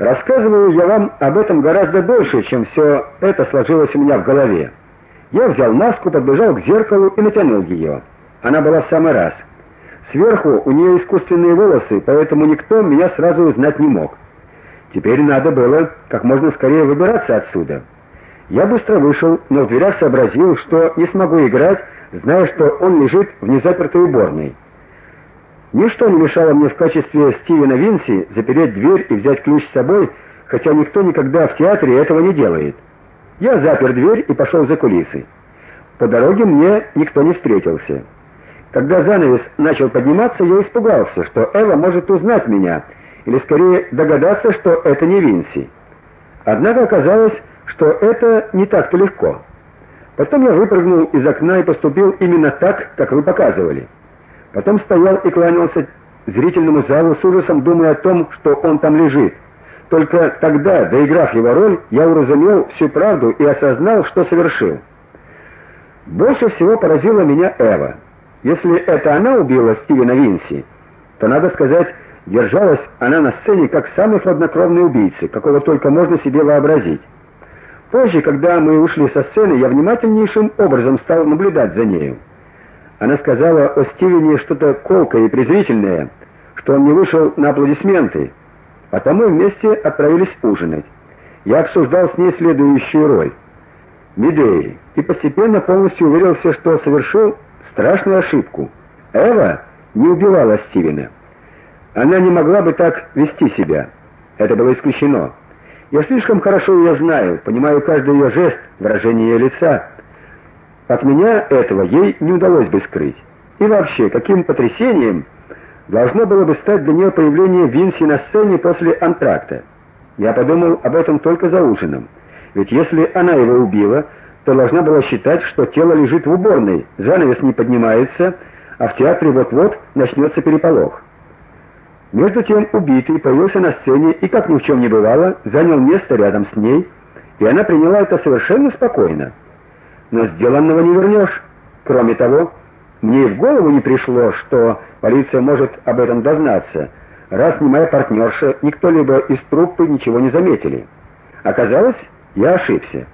Рассказываю я вам об этом гораздо больше, чем все это сложилось у меня в голове. Я взял маску, подбежал к зеркалу и натянул ее. Она была в самый раз. Сверху у нее искусственные волосы, поэтому никто меня сразу узнать не мог. Теперь надо было как можно скорее выбираться отсюда. Я быстро вышел, но в дверях сообразил, что не смогу играть, зная, что он лежит в незапертой уборной. Ничто не мешало мне в качестве Стивена Винси запереть дверь и взять ключ с собой, хотя никто никогда в театре этого не делает. Я запер дверь и пошел за кулисы. По дороге мне никто не встретился. Когда занавес начал подниматься, я испугался, что Эва может узнать меня, или скорее догадаться, что это не Винси. Однако оказалось, что это не так-то легко. Потом я выпрыгнул из окна и поступил именно так, как вы показывали. Потом стоял и кланялся зрительному залу с ужасом, думая о том, что он там лежит. Только тогда, доиграв его роль, я уразумел всю правду и осознал, что совершил. Больше всего поразила меня Эва. Если это она убила Стивена Винси, то надо сказать, держалась она на сцене как самый хладнокровный убийца, какого только можно себе вообразить. Позже, когда мы ушли со сцены, я внимательнейшим образом стал наблюдать за нею. Она сказала о Стивене что-то колкое и презрительное, что он не вышел на аплодисменты. А мы вместе отправились ужинать. Я обсуждал с ней следующую роль. Медеи, и постепенно полностью уверился, что совершил страшную ошибку. Эва не убивала Стивена. Она не могла бы так вести себя. Это было исключено. Я слишком хорошо ее знаю, понимаю каждый ее жест, выражение ее лица. От меня этого ей не удалось бы скрыть. И вообще, каким потрясением должно было бы стать для нее появление Винси на сцене после антракта. Я подумал об этом только за ужином. Ведь если она его убила, то должна была считать, что тело лежит в уборной, занавес не поднимается, а в театре вот-вот начнется переполох. Между тем убитый появился на сцене и, как ни в чем не бывало, занял место рядом с ней, и она приняла это совершенно спокойно. Но сделанного не вернешь. Кроме того, мне и в голову не пришло, что полиция может об этом дознаться, раз ни моя партнерша, никто либо из труппы ничего не заметили. Оказалось, я ошибся.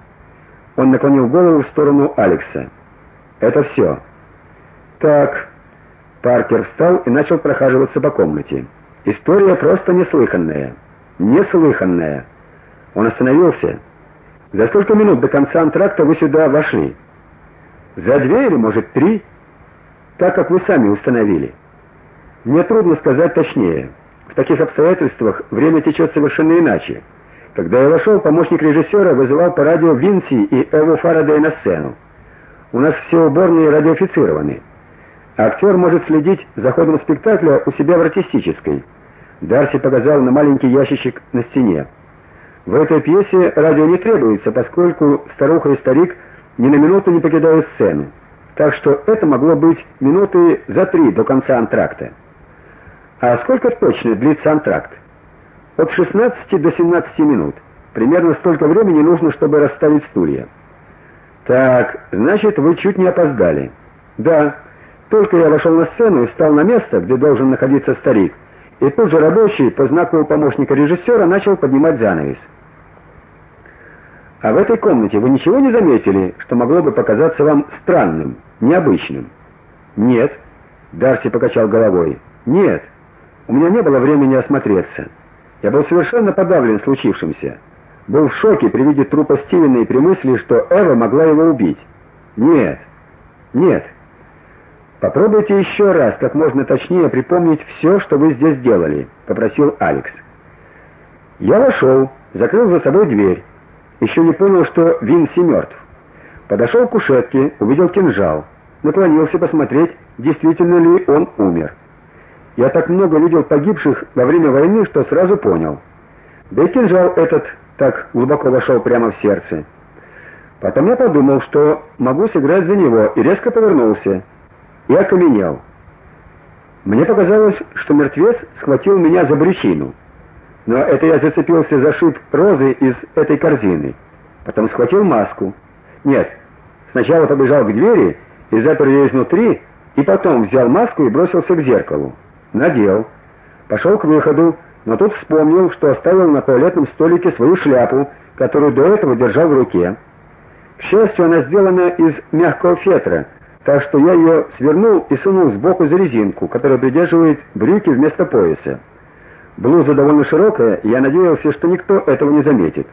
Он наклонил голову в сторону Алекса. Это все. Так. Паркер встал и начал прохаживаться по комнате. История просто неслыханная. Неслыханная. Он остановился. За сколько минут до конца антракта вы сюда вошли? За две или, может, три? Так как вы сами установили. Мне трудно сказать точнее. В таких обстоятельствах время течет совершенно иначе. Когда я вошел, помощник режиссера вызывал по радио Винси и Эву Фарадей на сцену. У нас все уборные радиофицированы. Актер может следить за ходом спектакля у себя в артистической. Дарси показал на маленький ящичек на стене. В этой пьесе радио не требуется, поскольку старуха и старик ни на минуту не покидают сцену. Так что это могло быть минуты за три до конца антракта. А сколько точно длится антракт? От 16 до 17 минут. Примерно столько времени нужно, чтобы расставить стулья. Так, значит, вы чуть не опоздали. Да. Только я вошел на сцену и встал на место, где должен находиться старик. И тут же рабочий по знаку помощника режиссера начал поднимать занавес. А в этой комнате вы ничего не заметили, что могло бы показаться вам странным, необычным? Нет, Дарси покачал головой. Нет. У меня не было времени осмотреться. Я был совершенно подавлен случившимся. Был в шоке при виде трупа Стивена и при мысли, что Эва могла его убить. Нет. Нет. Попробуйте еще раз, как можно точнее припомнить все, что вы здесь делали, попросил Алекс. Я вошел, закрыл за собой дверь. Еще не понял, что Винси мертв. Подошел к кушетке, увидел кинжал, наклонился посмотреть, действительно ли он умер. Я так много видел погибших во время войны, что сразу понял. Да и кинжал этот так глубоко вошел прямо в сердце. Потом я подумал, что могу сыграть за него, и резко повернулся и окаменел. Мне показалось, что мертвец схватил меня за брючину. Но это я зацепился за шип розы из этой корзины. Потом схватил маску. Нет, сначала побежал к двери и запер ее изнутри, и потом взял маску и бросился к зеркалу. Надел. Пошел к выходу, но тут вспомнил, что оставил на туалетном столике свою шляпу, которую до этого держал в руке. К счастью, она сделана из мягкого фетра, так что я ее свернул и сунул сбоку за резинку, которая придерживает брюки вместо пояса. Блуза довольно широкая, я надеялся, что никто этого не заметит.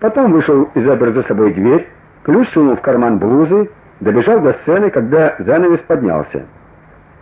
Потом вышел и запер за собой дверь, ключ сунул в карман блузы, добежал до сцены, когда занавес поднялся.